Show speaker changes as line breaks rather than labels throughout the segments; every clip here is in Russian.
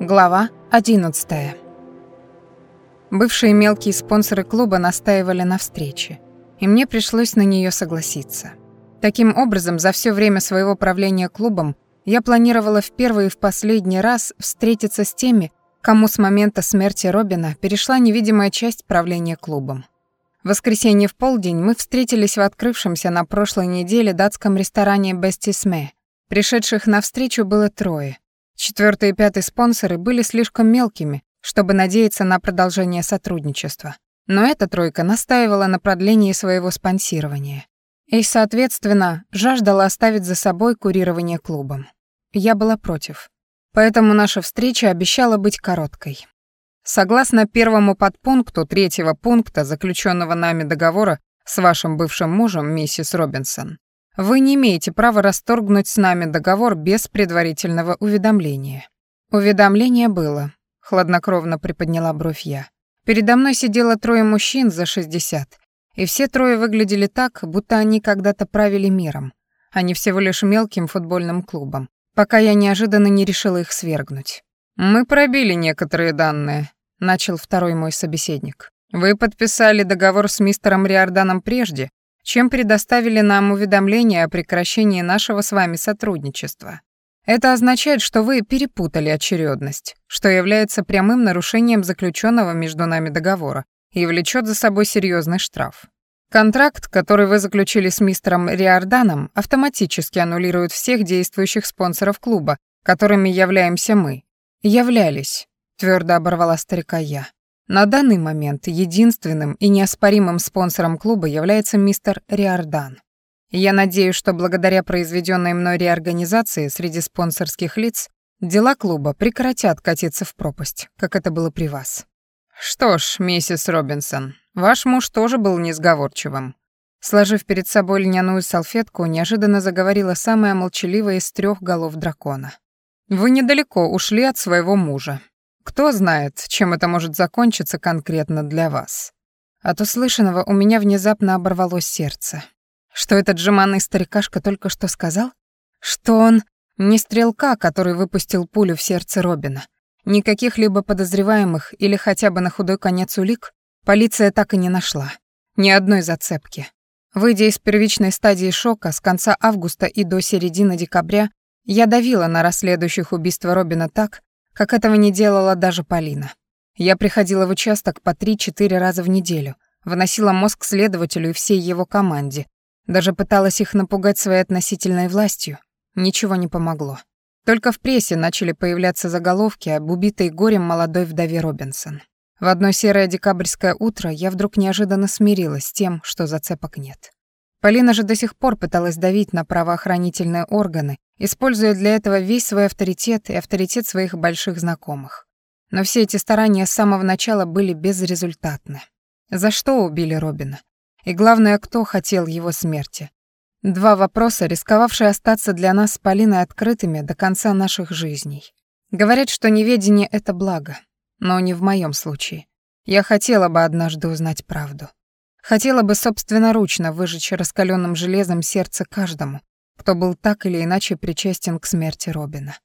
Глава 11. Бывшие мелкие спонсоры клуба настаивали на встрече, и мне пришлось на нее согласиться. Таким образом, за все время своего правления клубом я планировала в первый и в последний раз встретиться с теми, кому с момента смерти Робина перешла невидимая часть правления клубом. В воскресенье в полдень мы встретились в открывшемся на прошлой неделе датском ресторане «Бестисме». Пришедших на встречу было трое. Четвертый и пятый спонсоры были слишком мелкими, чтобы надеяться на продолжение сотрудничества. Но эта тройка настаивала на продлении своего спонсирования. И, соответственно, жаждала оставить за собой курирование клубом. Я была против. Поэтому наша встреча обещала быть короткой. Согласно первому подпункту третьего пункта заключенного нами договора с вашим бывшим мужем, миссис Робинсон, вы не имеете права расторгнуть с нами договор без предварительного уведомления. Уведомление было, хладнокровно приподняла бровь я. Передо мной сидело трое мужчин за 60, и все трое выглядели так, будто они когда-то правили миром, а не всего лишь мелким футбольным клубом, пока я неожиданно не решила их свергнуть. «Мы пробили некоторые данные», — начал второй мой собеседник. «Вы подписали договор с мистером Риорданом прежде, чем предоставили нам уведомление о прекращении нашего с вами сотрудничества. Это означает, что вы перепутали очередность, что является прямым нарушением заключенного между нами договора и влечет за собой серьезный штраф. Контракт, который вы заключили с мистером Риорданом, автоматически аннулирует всех действующих спонсоров клуба, которыми являемся мы. Являлись, твердо оборвала старика я. На данный момент единственным и неоспоримым спонсором клуба является мистер Риордан. Я надеюсь, что благодаря произведенной мной реорганизации среди спонсорских лиц дела клуба прекратят катиться в пропасть, как это было при вас. Что ж, миссис Робинсон, Ваш муж тоже был несговорчивым. Сложив перед собой льняную салфетку, неожиданно заговорила самая молчаливая из трех голов дракона. Вы недалеко ушли от своего мужа. Кто знает, чем это может закончиться конкретно для вас. От услышанного у меня внезапно оборвалось сердце. Что этот жеманный старикашка только что сказал? Что он не стрелка, который выпустил пулю в сердце Робина. Никаких либо подозреваемых или хотя бы на худой конец улик, Полиция так и не нашла. Ни одной зацепки. Выйдя из первичной стадии шока с конца августа и до середины декабря, я давила на расследующих убийство Робина так, как этого не делала даже Полина. Я приходила в участок по 3-4 раза в неделю, выносила мозг следователю и всей его команде, даже пыталась их напугать своей относительной властью. Ничего не помогло. Только в прессе начали появляться заголовки об убитой горем молодой вдове Робинсон. В одно серое декабрьское утро я вдруг неожиданно смирилась с тем, что зацепок нет. Полина же до сих пор пыталась давить на правоохранительные органы, используя для этого весь свой авторитет и авторитет своих больших знакомых. Но все эти старания с самого начала были безрезультатны. За что убили Робина? И главное, кто хотел его смерти? Два вопроса, рисковавшие остаться для нас с Полиной открытыми до конца наших жизней. Говорят, что неведение — это благо но не в моем случае. Я хотела бы однажды узнать правду. Хотела бы собственноручно выжечь раскаленным железом сердце каждому, кто был так или иначе причастен к смерти Робина.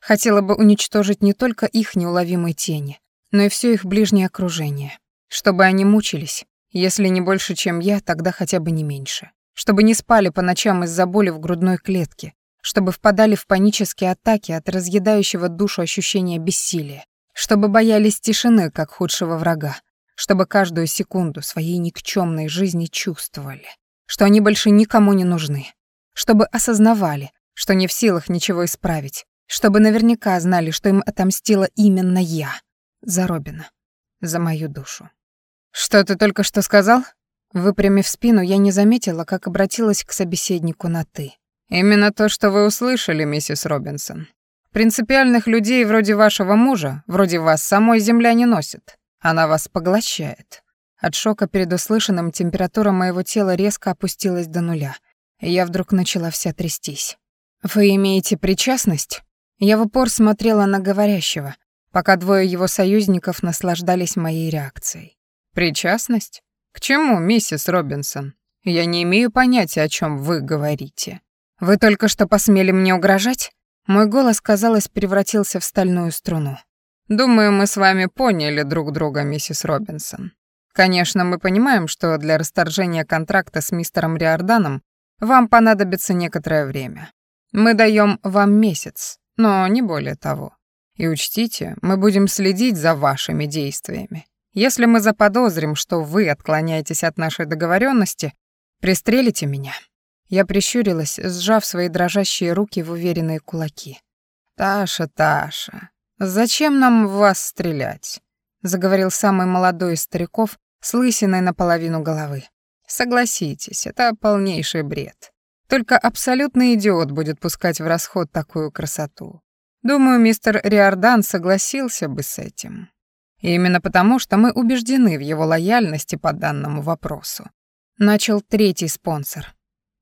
Хотела бы уничтожить не только их неуловимые тени, но и все их ближнее окружение, чтобы они мучились, если не больше, чем я, тогда хотя бы не меньше. Чтобы не спали по ночам из-за боли в грудной клетке, чтобы впадали в панические атаки от разъедающего душу ощущения бессилия, чтобы боялись тишины, как худшего врага, чтобы каждую секунду своей никчемной жизни чувствовали, что они больше никому не нужны, чтобы осознавали, что не в силах ничего исправить, чтобы наверняка знали, что им отомстила именно я, за Робина, за мою душу. «Что ты только что сказал?» Выпрямив спину, я не заметила, как обратилась к собеседнику на «ты». «Именно то, что вы услышали, миссис Робинсон. Принципиальных людей вроде вашего мужа, вроде вас, самой земля не носит. Она вас поглощает. От шока перед услышанным температура моего тела резко опустилась до нуля, я вдруг начала вся трястись. «Вы имеете причастность?» Я в упор смотрела на говорящего, пока двое его союзников наслаждались моей реакцией. «Причастность? К чему, миссис Робинсон? Я не имею понятия, о чем вы говорите. Вы только что посмели мне угрожать? Мой голос, казалось, превратился в стальную струну. «Думаю, мы с вами поняли друг друга, миссис Робинсон. Конечно, мы понимаем, что для расторжения контракта с мистером Риорданом вам понадобится некоторое время. Мы даем вам месяц, но не более того. И учтите, мы будем следить за вашими действиями. Если мы заподозрим, что вы отклоняетесь от нашей договоренности, пристрелите меня». Я прищурилась, сжав свои дрожащие руки в уверенные кулаки. «Таша, Таша, зачем нам в вас стрелять?» — заговорил самый молодой из стариков с лысиной наполовину головы. «Согласитесь, это полнейший бред. Только абсолютный идиот будет пускать в расход такую красоту. Думаю, мистер Риордан согласился бы с этим. И именно потому, что мы убеждены в его лояльности по данному вопросу. Начал третий спонсор.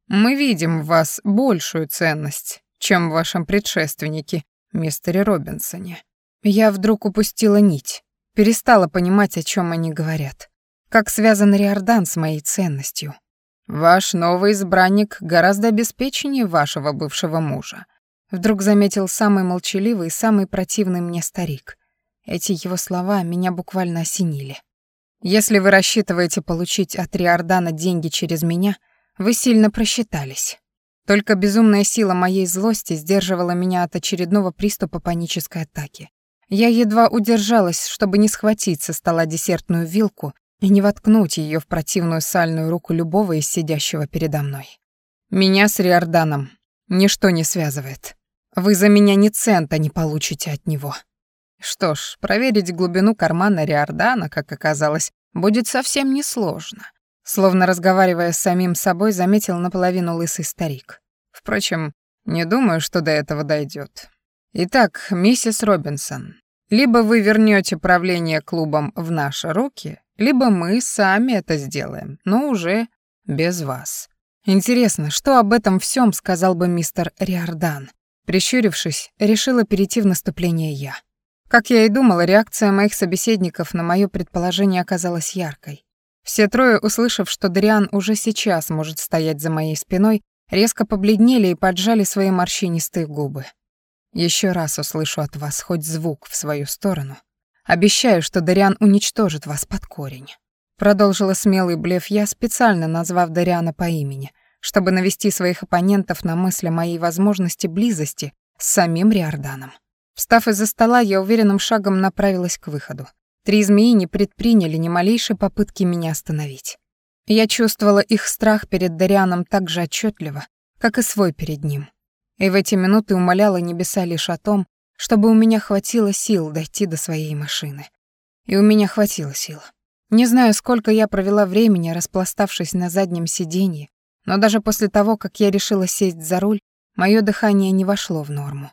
Мы видим в вас большую ценность, чем в вашем предшественнике, мистере Робинсоне. Я вдруг упустила нить, перестала понимать, о чем они говорят. Как связан Риордан с моей ценностью. Ваш новый избранник гораздо обеспеченнее вашего бывшего мужа. Вдруг заметил самый молчаливый и самый противный мне старик. Эти его слова меня буквально осенили. Если вы рассчитываете получить от Риордана деньги через меня, вы сильно просчитались. Только безумная сила моей злости сдерживала меня от очередного приступа панической атаки. Я едва удержалась, чтобы не схватить со стола десертную вилку и не воткнуть ее в противную сальную руку любого из сидящего передо мной. Меня с Риорданом ничто не связывает. Вы за меня ни цента не получите от него. Что ж, проверить глубину кармана Риордана, как оказалось, будет совсем несложно. Словно разговаривая с самим собой, заметил наполовину лысый старик. Впрочем, не думаю, что до этого дойдет. Итак, миссис Робинсон, либо вы вернете правление клубом в наши руки, либо мы сами это сделаем, но уже без вас. Интересно, что об этом всем сказал бы мистер Риордан? Прищурившись, решила перейти в наступление я. Как я и думала, реакция моих собеседников на мое предположение оказалась яркой. Все трое, услышав, что Дриан уже сейчас может стоять за моей спиной, резко побледнели и поджали свои морщинистые губы. Еще раз услышу от вас хоть звук в свою сторону. Обещаю, что Дариан уничтожит вас под корень. Продолжила смелый блеф я, специально назвав Дариана по имени, чтобы навести своих оппонентов на мысль о моей возможности близости с самим Риорданом. Встав из-за стола, я уверенным шагом направилась к выходу. Три змеи не предприняли ни малейшей попытки меня остановить. Я чувствовала их страх перед Дарианом так же отчетливо, как и свой перед ним. И в эти минуты умоляла небеса лишь о том, чтобы у меня хватило сил дойти до своей машины. И у меня хватило сил. Не знаю, сколько я провела времени, распластавшись на заднем сиденье, но даже после того, как я решила сесть за руль, мое дыхание не вошло в норму.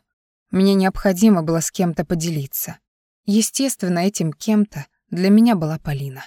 Мне необходимо было с кем-то поделиться. Естественно, этим кем-то для меня была Полина.